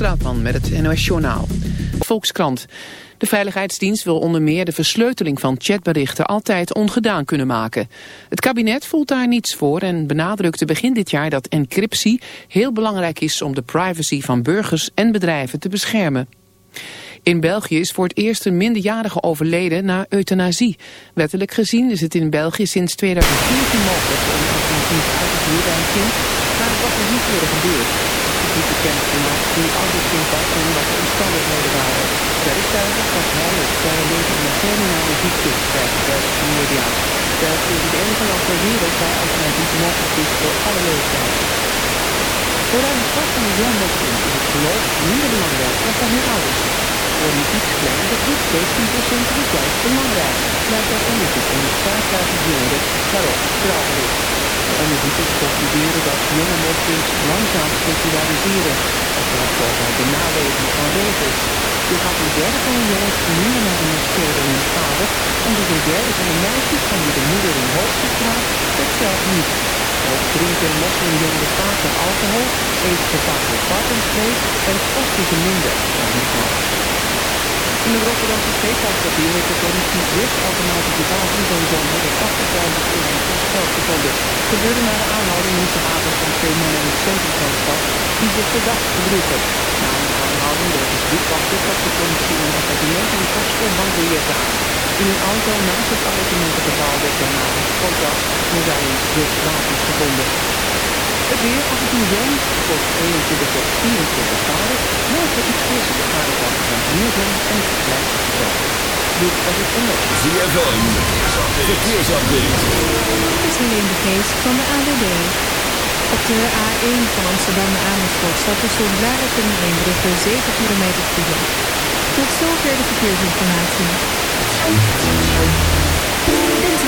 Straatman met het NOS Journaal. Volkskrant. De Veiligheidsdienst wil onder meer de versleuteling van chatberichten altijd ongedaan kunnen maken. Het kabinet voelt daar niets voor en benadrukte begin dit jaar dat encryptie heel belangrijk is om de privacy van burgers en bedrijven te beschermen. In België is voor het eerst een minderjarige overleden na euthanasie. Wettelijk gezien is het in België sinds 2014 mogelijk om alternatief uit te voeren bij een kind, maar dat was nog niet eerder gebeurd niet bekend gemaakt oud het kind was en wat de waren. Verder tuigen dat hij of zij leven een terminale ziekte, schrijft de Belgische media. België is het enige land ter wereld waar alternatief mogelijk is voor alle leeftijden. Voor ruim een kwart van de jonge moslims is het geloof minder belangrijk dan voor hun ouders. Voor een iets kleinere groep, 17% is het juist belangrijk, blijkt uit onderzoek onder 5000 jongeren waarop vertrouwen is. De onderzoekers concluderen dat jonge moslims langzaam seculariseren. Als gevolg uit de naleving van regels. Je gaat een derde van de jongens minder naar de moskee dan hun vader. En dus een derde van de meisjes van wie de moeder in hoofdstuk draagt, het zelf niet. Ook drinken moslimjongeren vaker alcohol, eten vaker varkensvlees en kosten ze minder dan hun ouders. In de Rotterdamse steekhoudkwartier heeft de politie zes automatische wapens en zo'n 180.000 euro geld gevonden. Het gebeurde na de aanhouding woensdagavond van twee mannen in het centrum van de stad die zich verdacht gedroegen. Na een aanhouding door de bloedwachten dat de politie een appartement in Kokstelbank beheerzaam. In een auto naast het appartementengebouw werd daarna een foto's en zijn zes wapens gevonden. Het weer af en toe zon, tot 21 tot 24 graden. Morgen iets frisser, maar het was van meer zon en het blijft droog. Dit was het NOS. ZFM, verkeersupdate. Dit is Helene de Geest van de. Op de A1 van Amsterdam naar Amersfoort staat tussen Blarikum en Eembrugge 7 kilometer file. Tot zover de verkeersinformatie.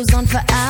Goes on for hours.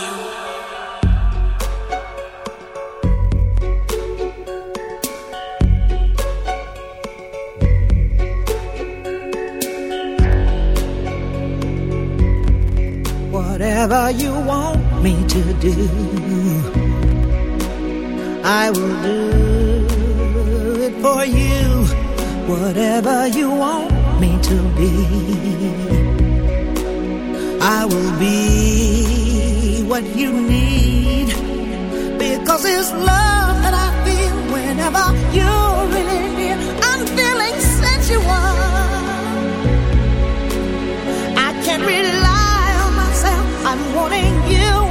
you want me to do I will do it for you Whatever you want me to be. I will be what you need Because it's love that I feel Whenever you're in holding you.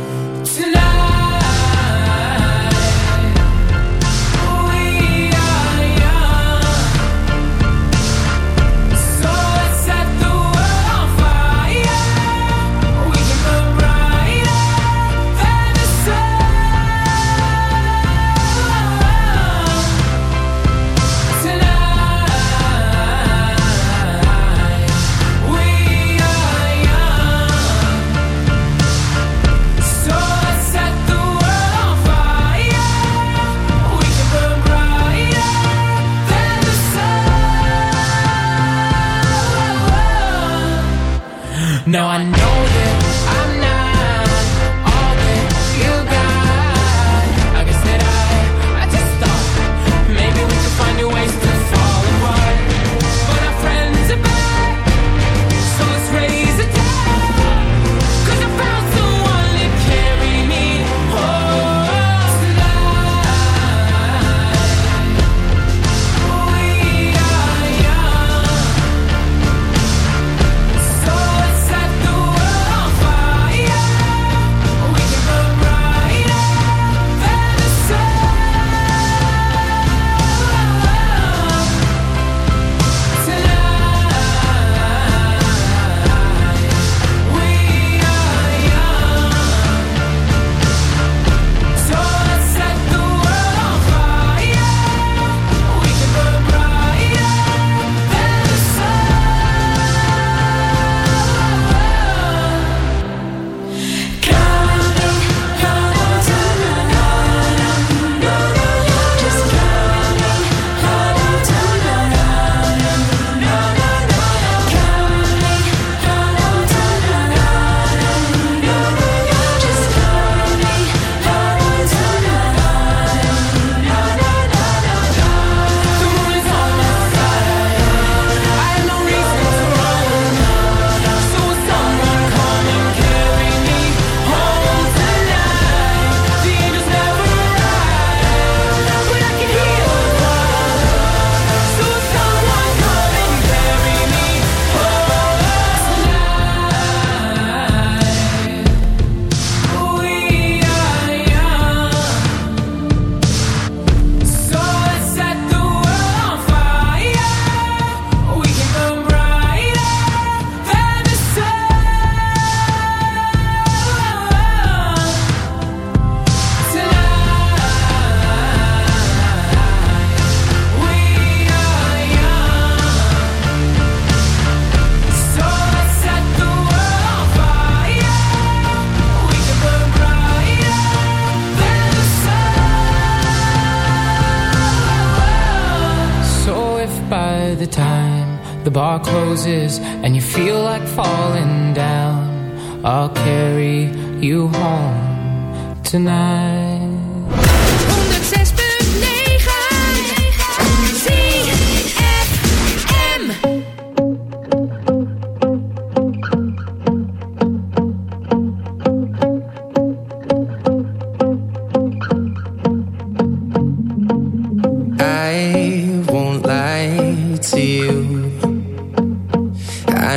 No, I.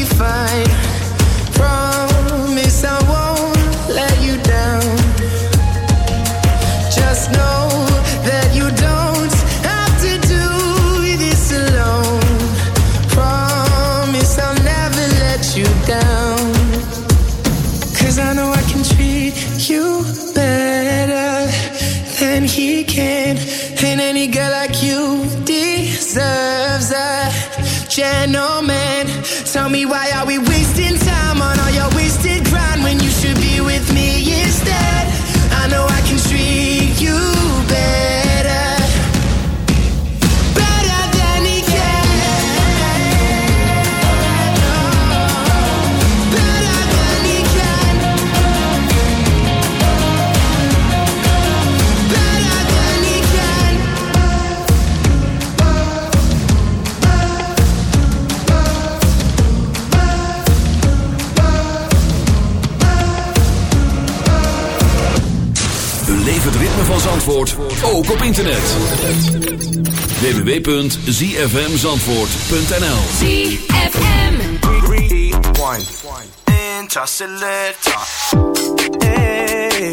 be fine. Internet. www.zfmzandvoort.nl ZFM. Rewind. Interselector. Hey.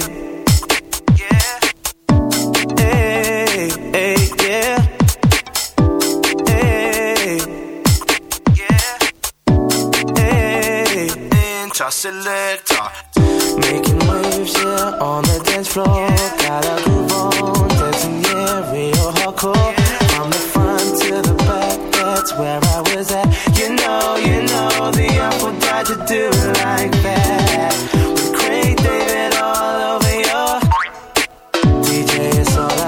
Yeah. Hey, hey, yeah. Hey. Yeah. Hey. Interselector. Making waves, yeah, on the dance floor.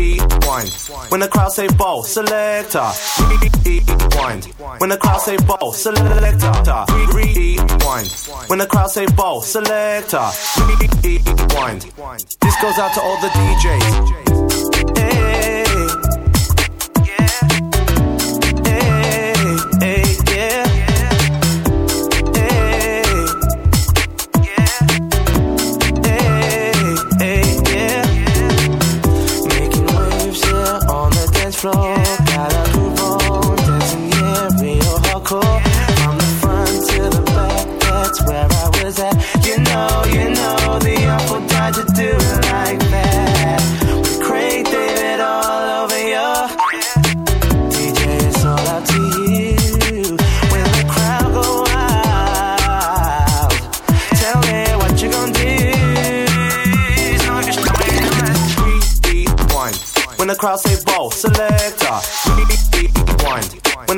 Rewind. When the crowd say ball, selector. Rewind. When the crowd say ball, selector. Rewind. When the crowd say ball, selector. Rewind. This goes out to all the DJs. Hey,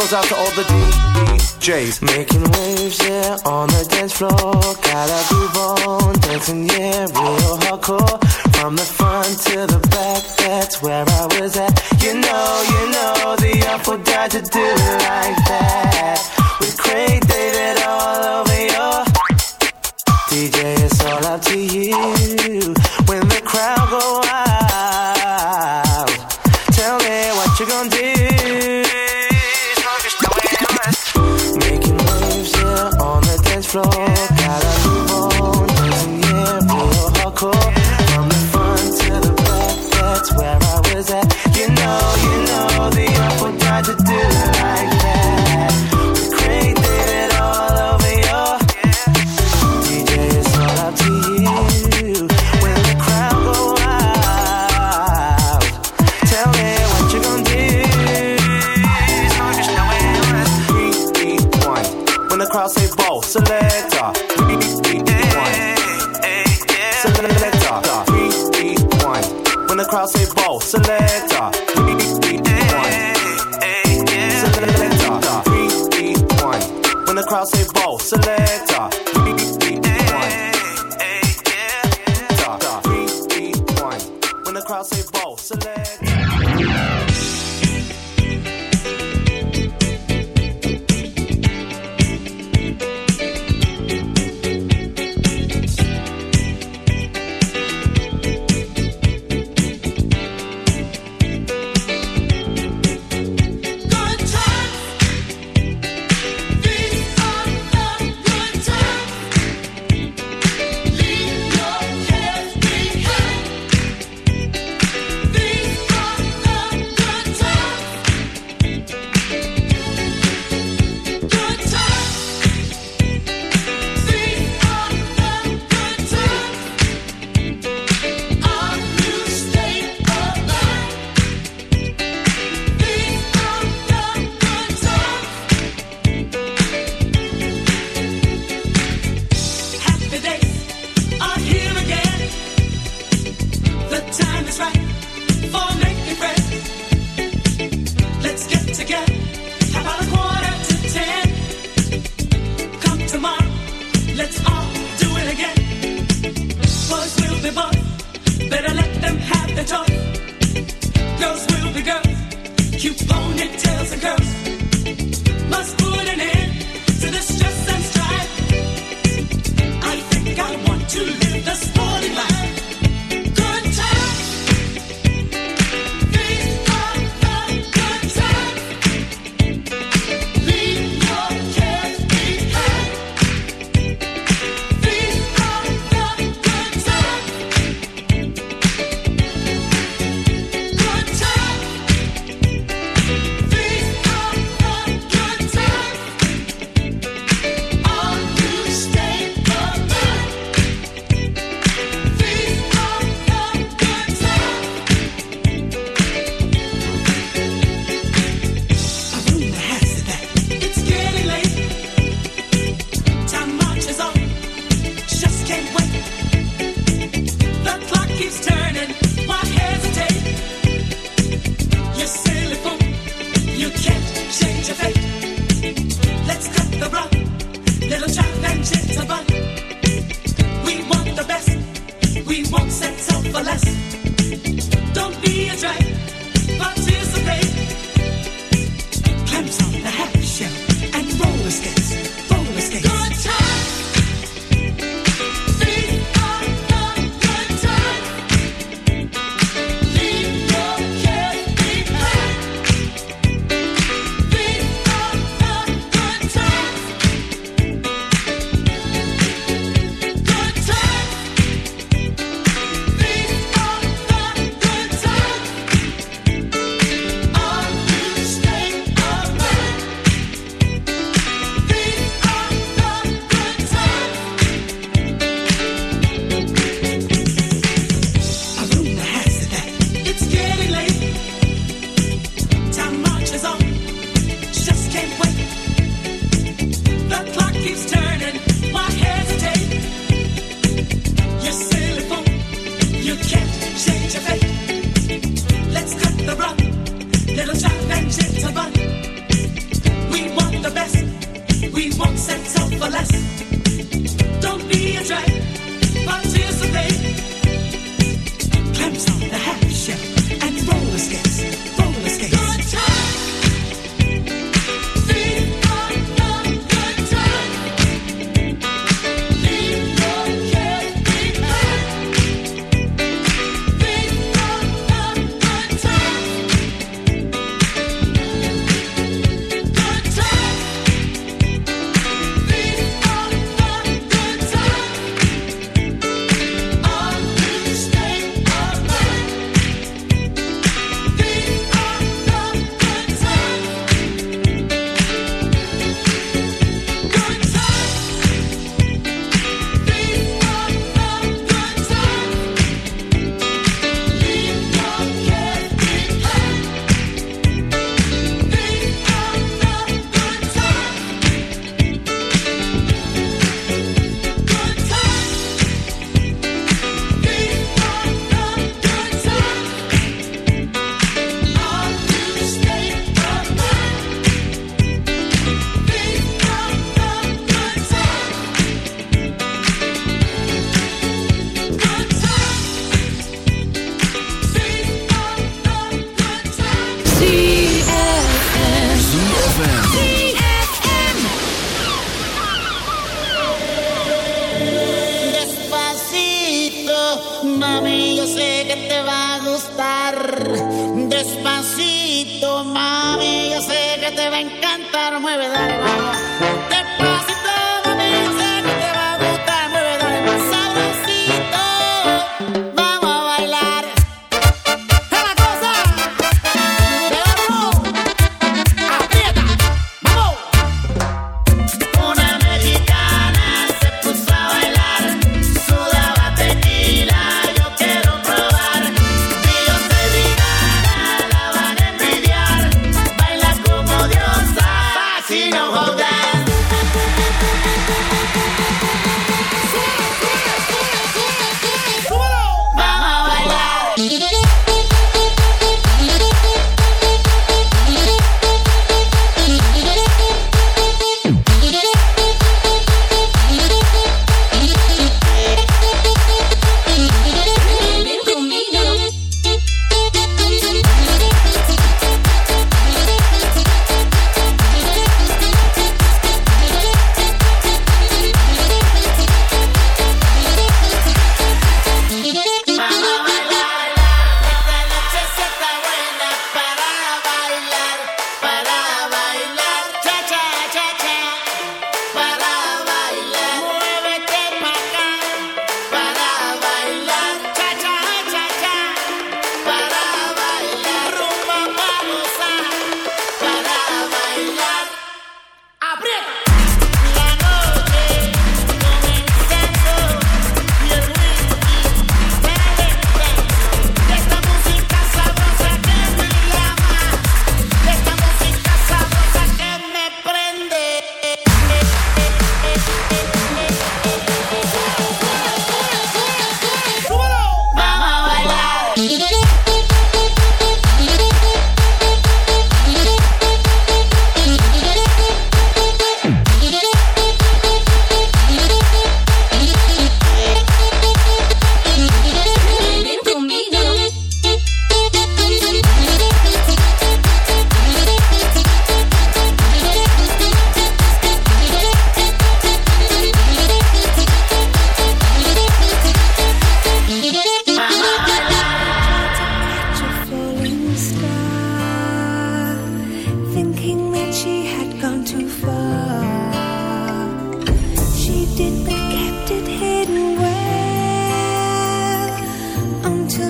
Goes out to all the DJs. Making waves, yeah, on the dance floor. Gotta groove on, dancing, yeah, real hardcore. From the front to the back, that's where I was at. You know, you know, the apple died to do it like that. With Craig David all over your DJ, it's all up to you. When the crowd go wild, floor. let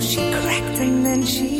she cracked and then she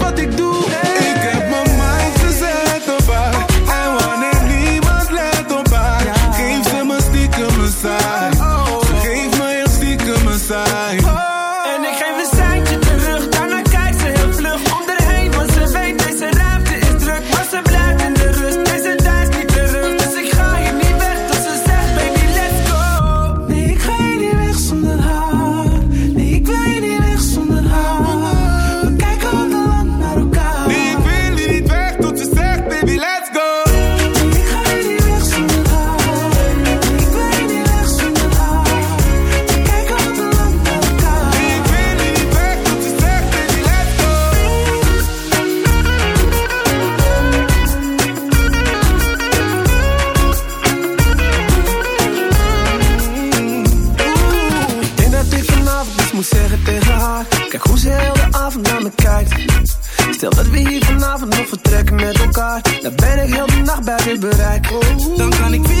je bereik. Dan kan ik weer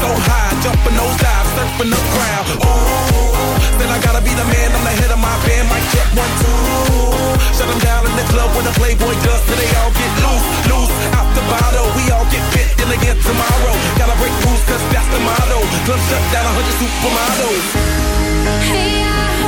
so high, jumping those dives, surfing the crowd. Ooh, then I gotta be the man, I'm the head of my band. Mic check one, two. Shut them down in the club when the Playboy does, so they all get loose, loose. Out the bottle, we all get bit, then again tomorrow. Gotta break rules, cause that's the motto. Club shut down, 100 supermodels. Hey, I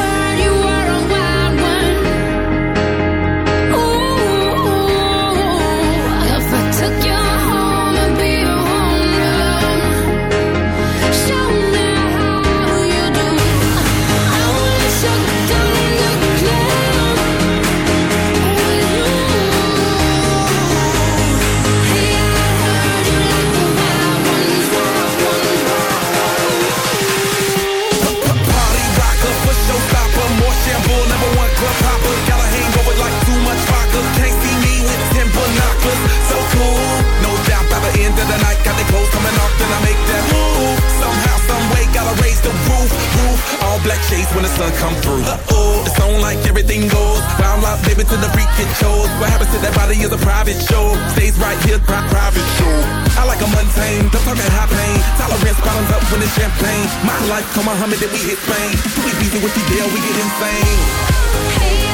the roof, roof. All black shades when the sun come through. Uh-oh, it's on like everything goes. Wild out, baby, to the freak it shows. What happens to that body is a private show. Stays right here, pri- private show. I like a mundane, don't talk high pain. Tolerance bottoms up when it's champagne. My life, come on, Muhammad, then we hit Spain. We be with you, deal, we get insane. Hey.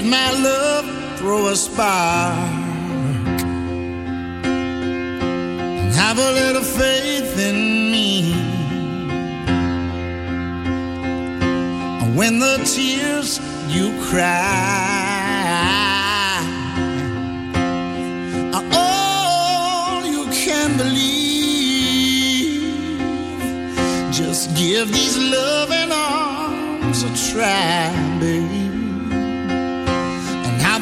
let my love throw a spark. And have a little faith in me. When the tears you cry are all you can believe, just give these loving arms a try, baby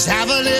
Just have a little